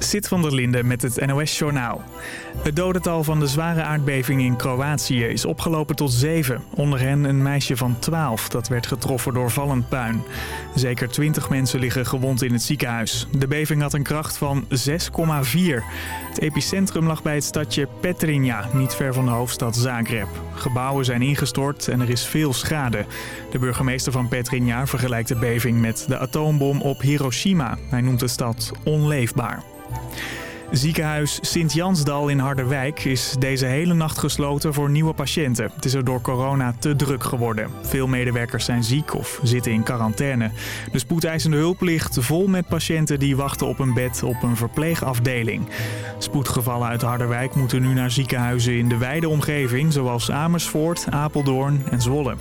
Sit van der Linde met het NOS-journaal. Het dodental van de zware aardbeving in Kroatië is opgelopen tot 7. Onder hen een meisje van 12 dat werd getroffen door vallend puin. Zeker 20 mensen liggen gewond in het ziekenhuis. De beving had een kracht van 6,4. Het epicentrum lag bij het stadje Petrinja, niet ver van de hoofdstad Zagreb. Gebouwen zijn ingestort en er is veel schade. De burgemeester van Petrinja vergelijkt de beving met de atoombom op Hiroshima. Hij noemt de stad onleefbaar. Ziekenhuis Sint-Jansdal in Harderwijk is deze hele nacht gesloten voor nieuwe patiënten. Het is er door corona te druk geworden. Veel medewerkers zijn ziek of zitten in quarantaine. De spoedeisende hulp ligt vol met patiënten die wachten op een bed op een verpleegafdeling. Spoedgevallen uit Harderwijk moeten nu naar ziekenhuizen in de wijde omgeving... zoals Amersfoort, Apeldoorn en Zwolle.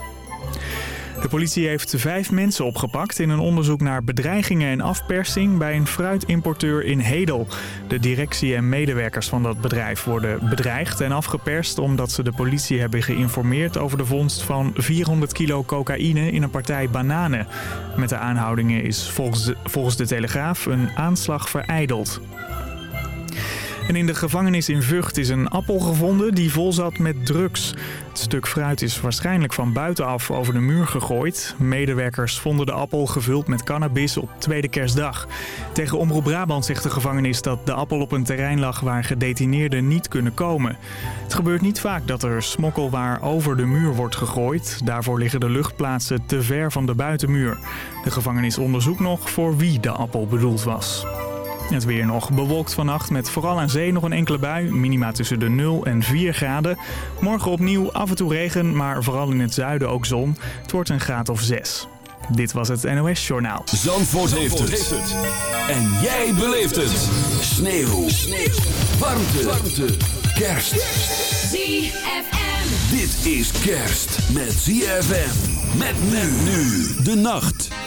De politie heeft vijf mensen opgepakt in een onderzoek naar bedreigingen en afpersing bij een fruitimporteur in Hedel. De directie en medewerkers van dat bedrijf worden bedreigd en afgeperst omdat ze de politie hebben geïnformeerd over de vondst van 400 kilo cocaïne in een partij bananen. Met de aanhoudingen is volgens de, volgens de Telegraaf een aanslag vereideld. En in de gevangenis in Vught is een appel gevonden die vol zat met drugs. Het stuk fruit is waarschijnlijk van buitenaf over de muur gegooid. Medewerkers vonden de appel gevuld met cannabis op tweede kerstdag. Tegen Omroep Brabant zegt de gevangenis dat de appel op een terrein lag waar gedetineerden niet kunnen komen. Het gebeurt niet vaak dat er smokkelwaar over de muur wordt gegooid. Daarvoor liggen de luchtplaatsen te ver van de buitenmuur. De gevangenis onderzoekt nog voor wie de appel bedoeld was. Het weer nog bewolkt vannacht met vooral aan zee nog een enkele bui. Minima tussen de 0 en 4 graden. Morgen opnieuw af en toe regen, maar vooral in het zuiden ook zon. Het wordt een graad of 6. Dit was het NOS Journaal. Zandvoort, heeft, het. En jij beleeft het. Sneeuw. Sneeuw. Warmte. Warmte. Kerst. ZFM. Dit is kerst met ZFM. Met men nu de nacht.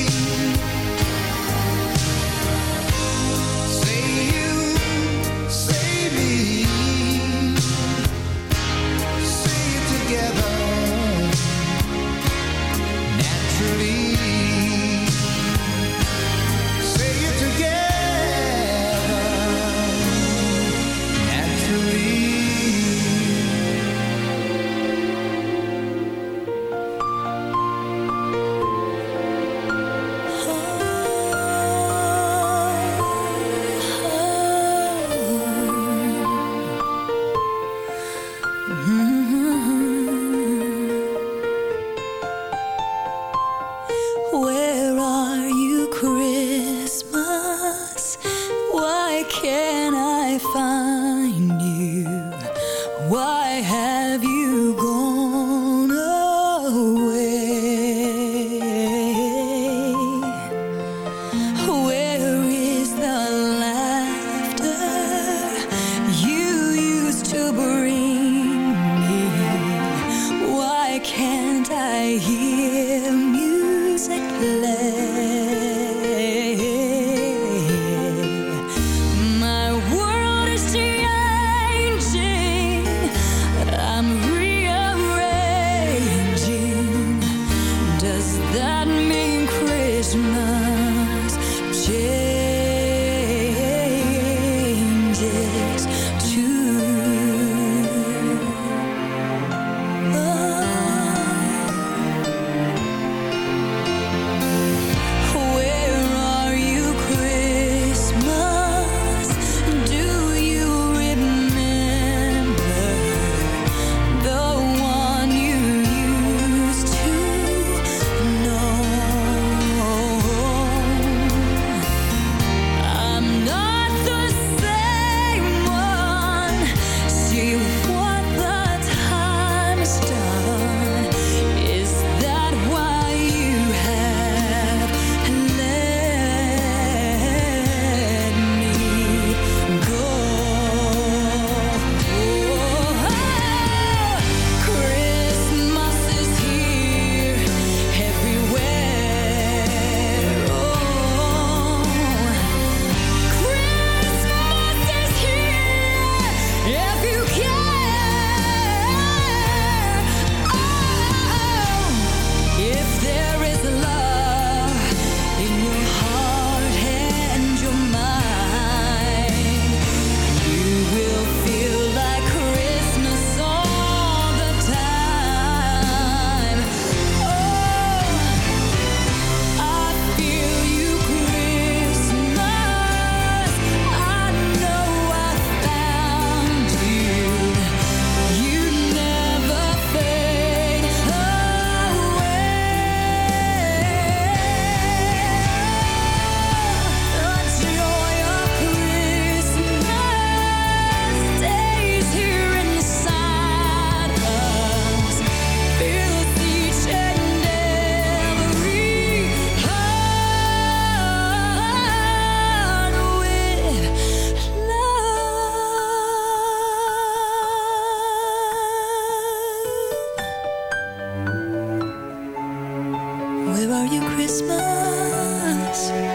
Where are you, Christmas?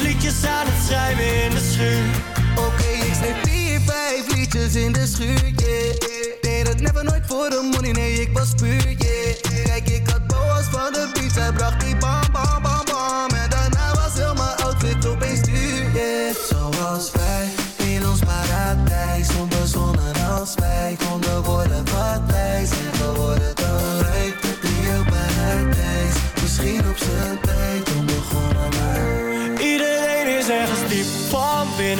Vlietjes aan het schrijven in de schuur. Oké, ik schreef vier, vijf liedjes in de schuur, yeah. dat het never nooit voor de money, nee, ik was puur, yeah. Kijk, ik had boas van de pizza, hij bracht die bal.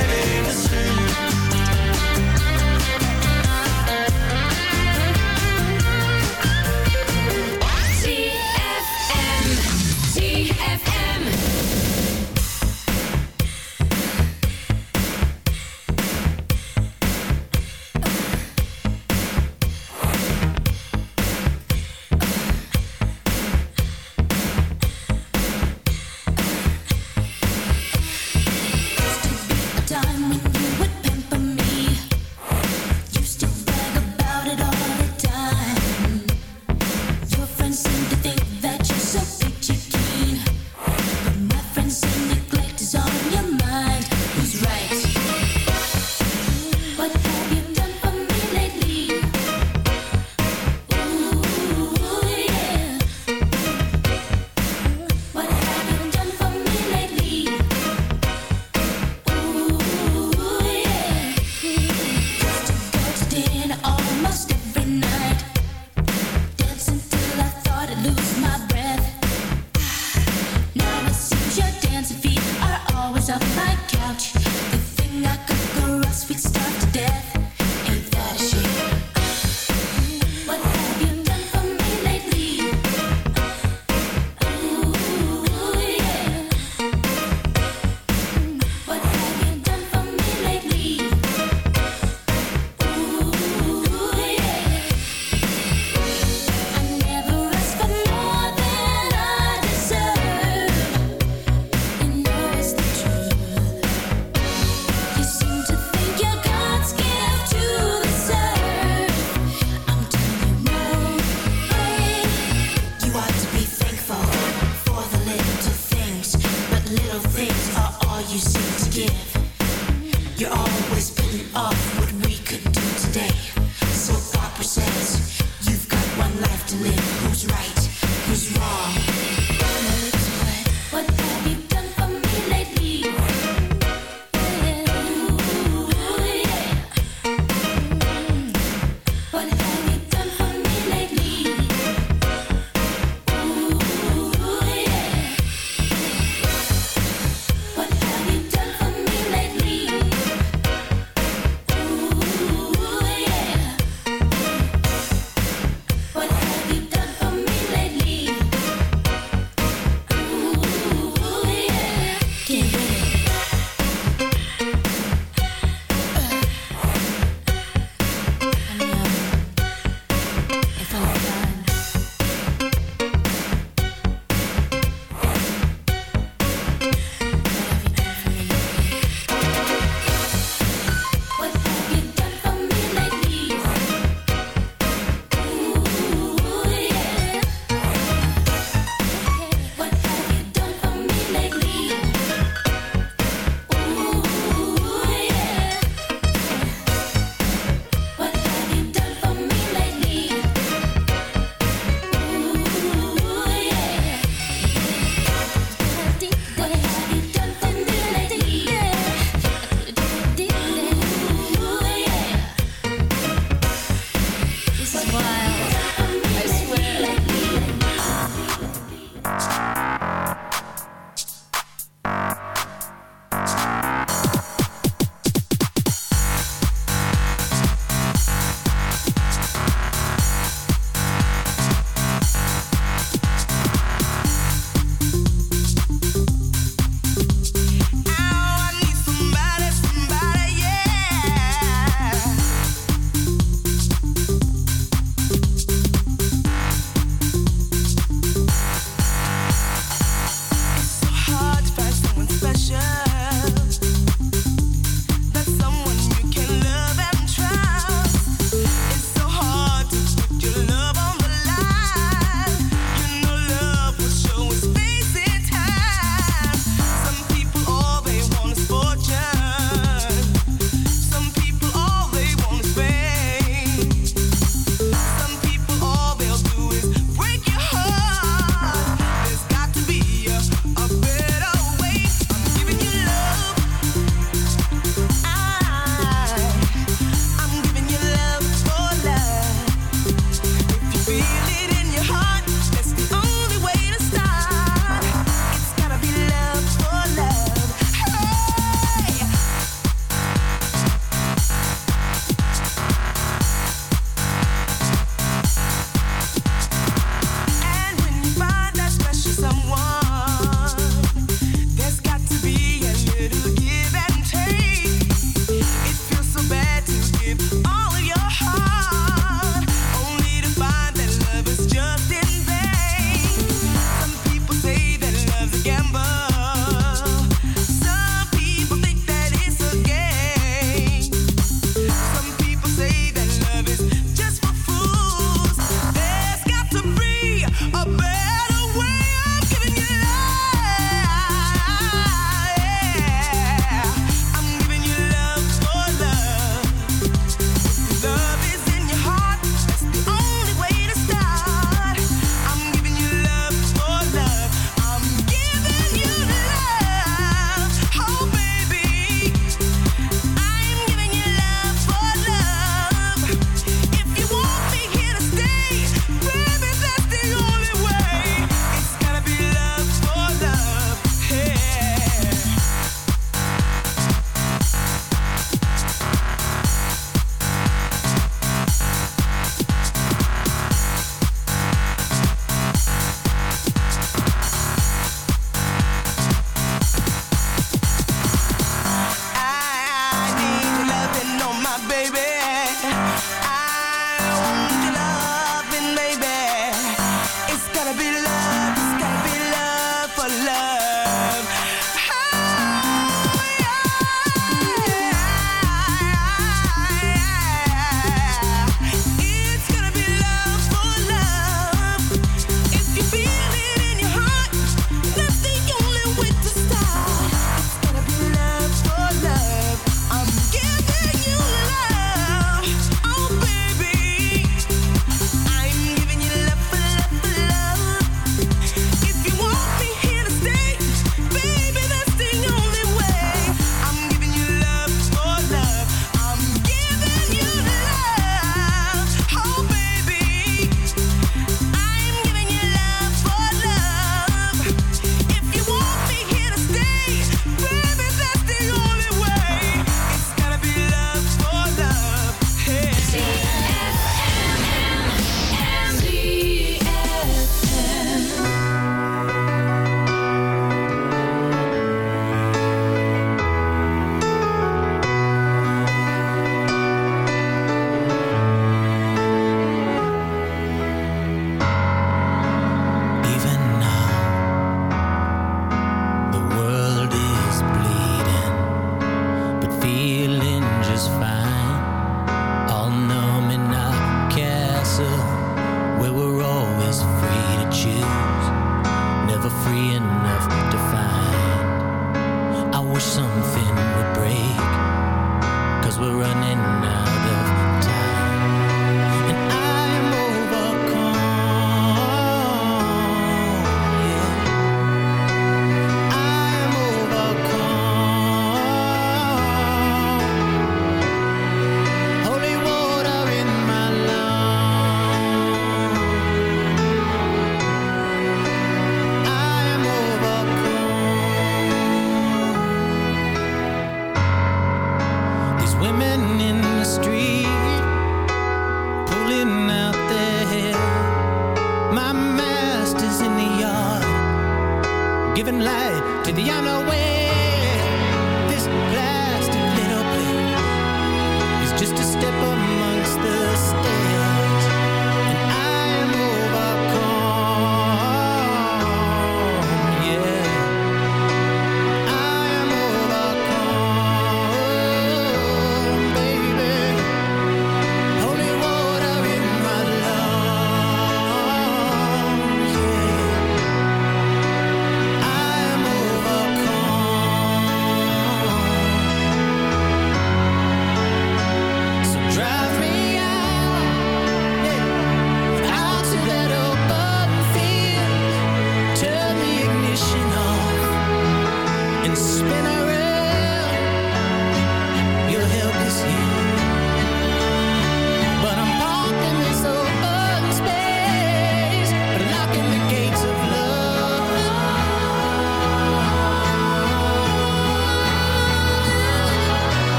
driving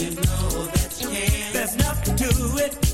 You know that you can. There's nothing to it.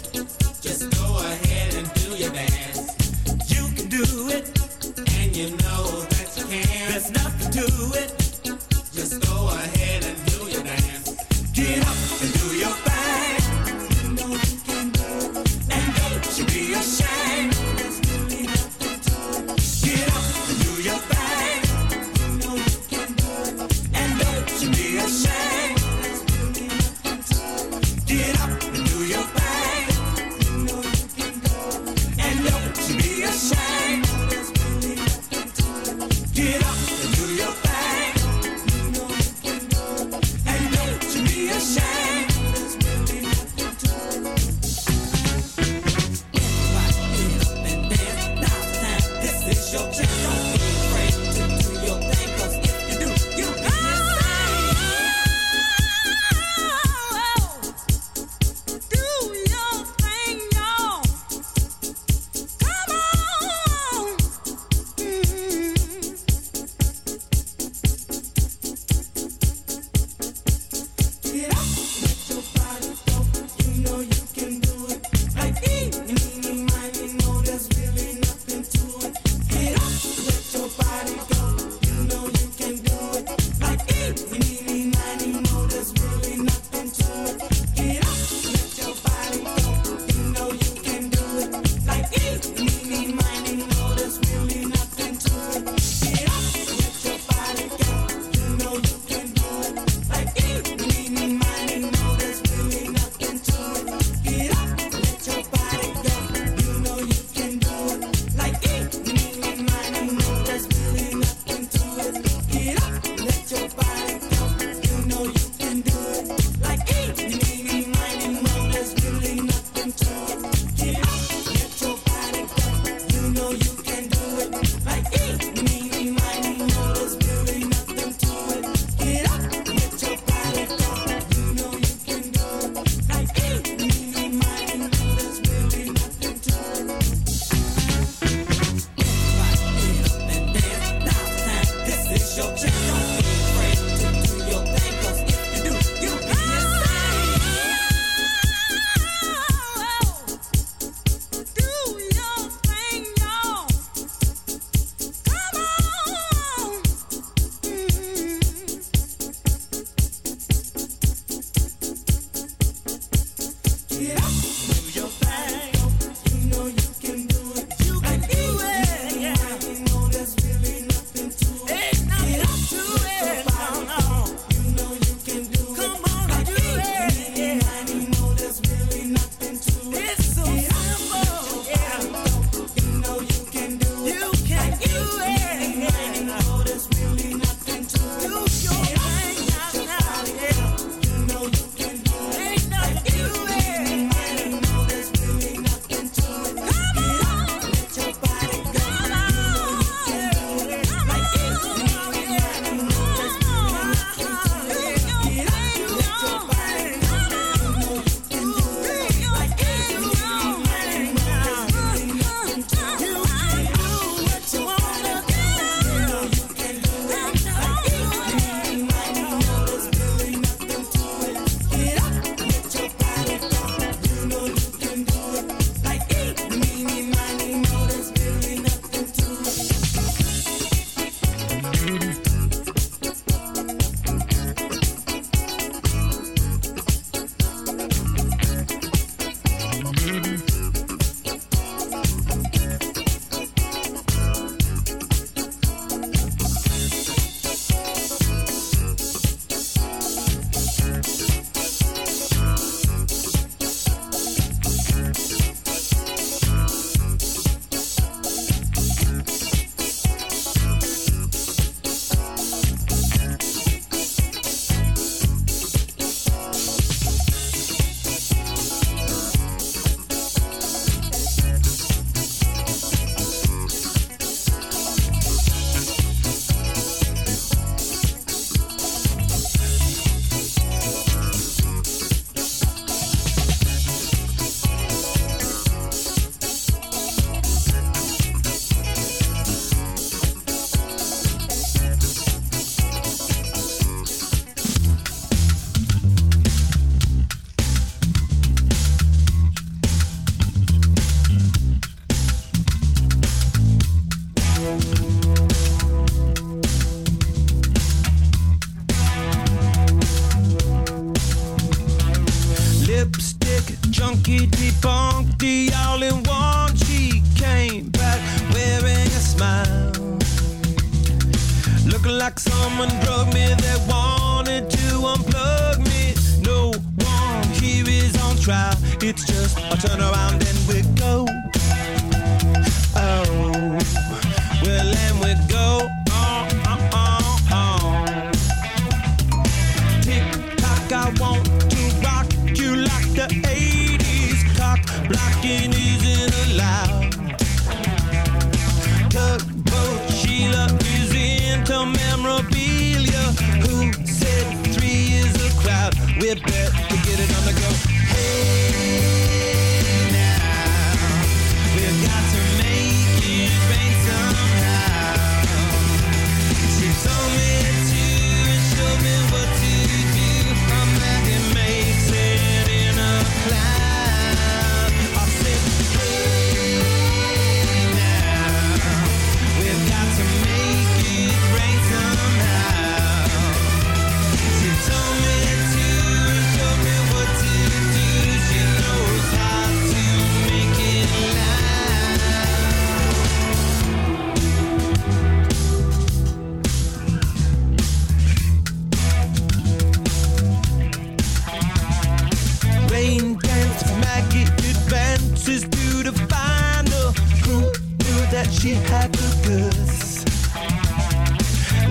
she had the goods.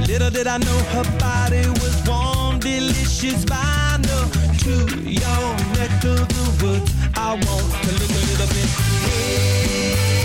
Little did I know her body was warm, delicious by no to your neck of the woods. I want to look a little bit. Hey.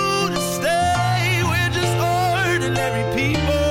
ordinary people.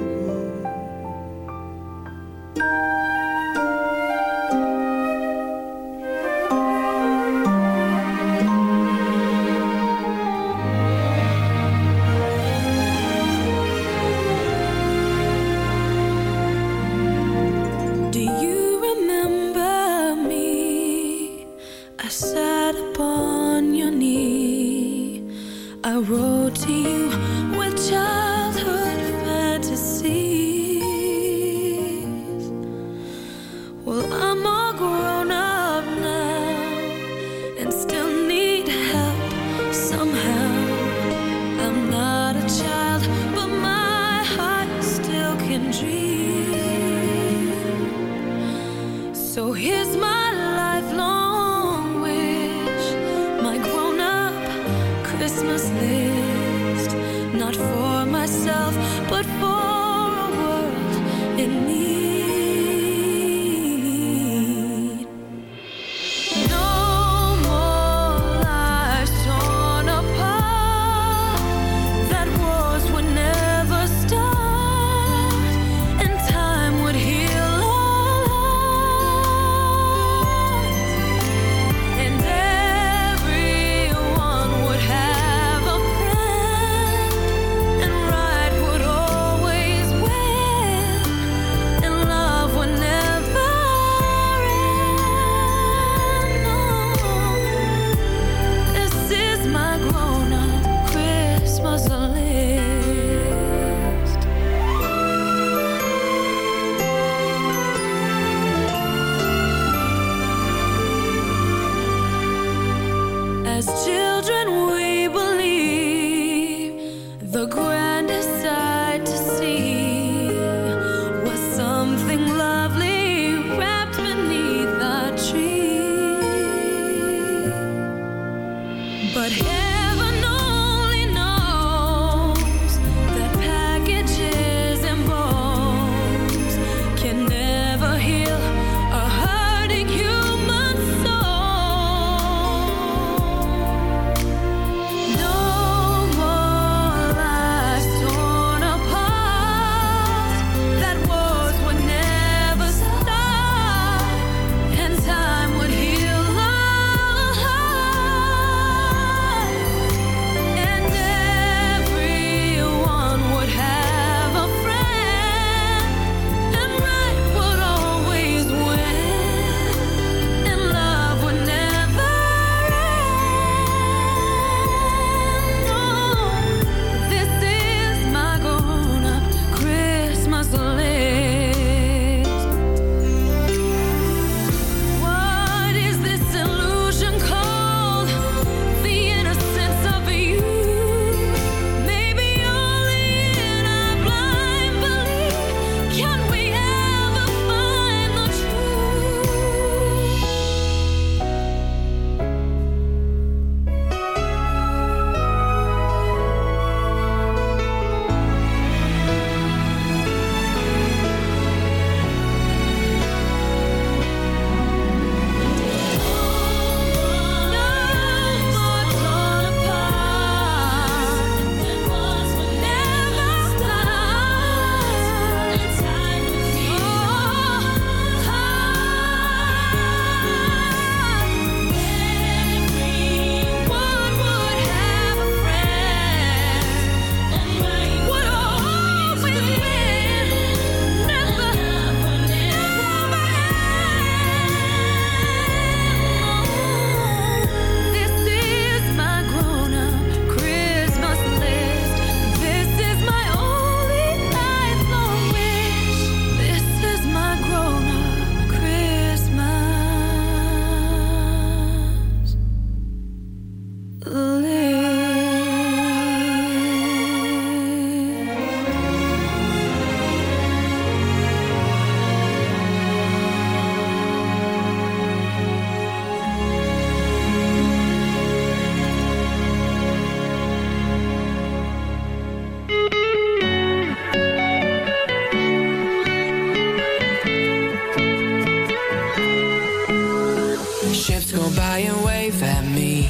Go by and wave at me.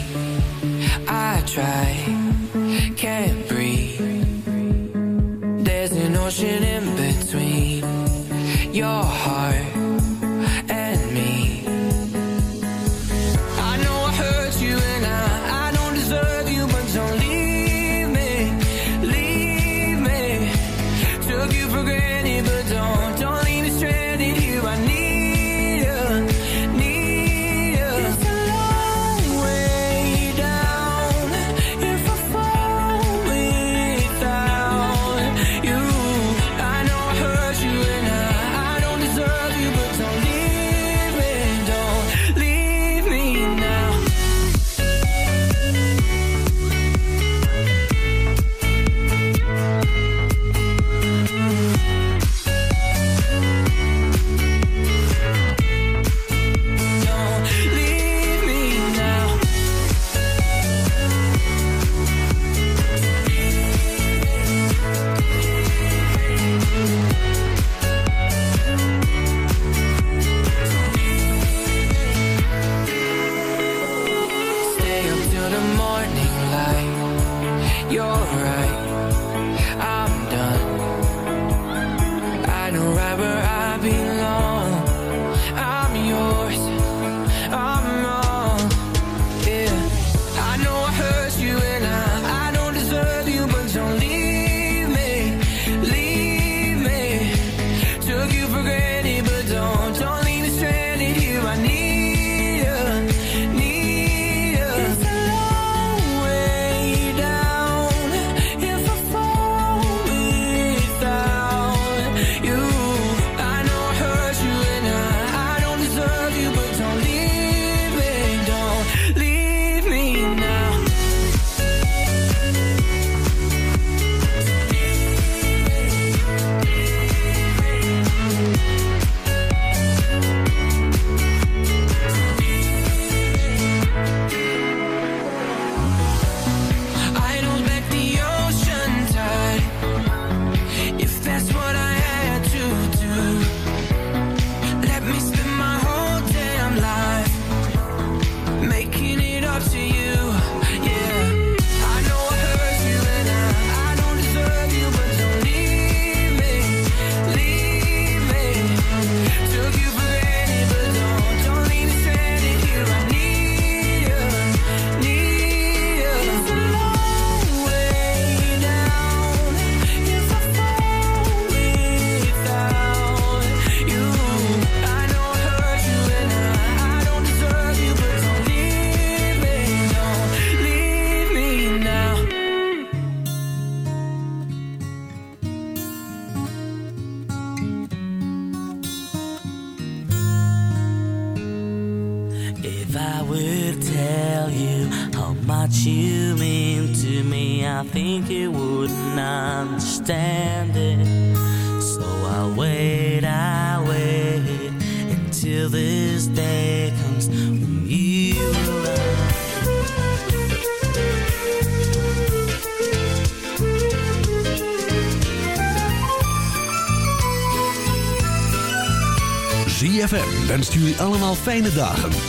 I try, can't breathe. There's an ocean in my fijne dagen.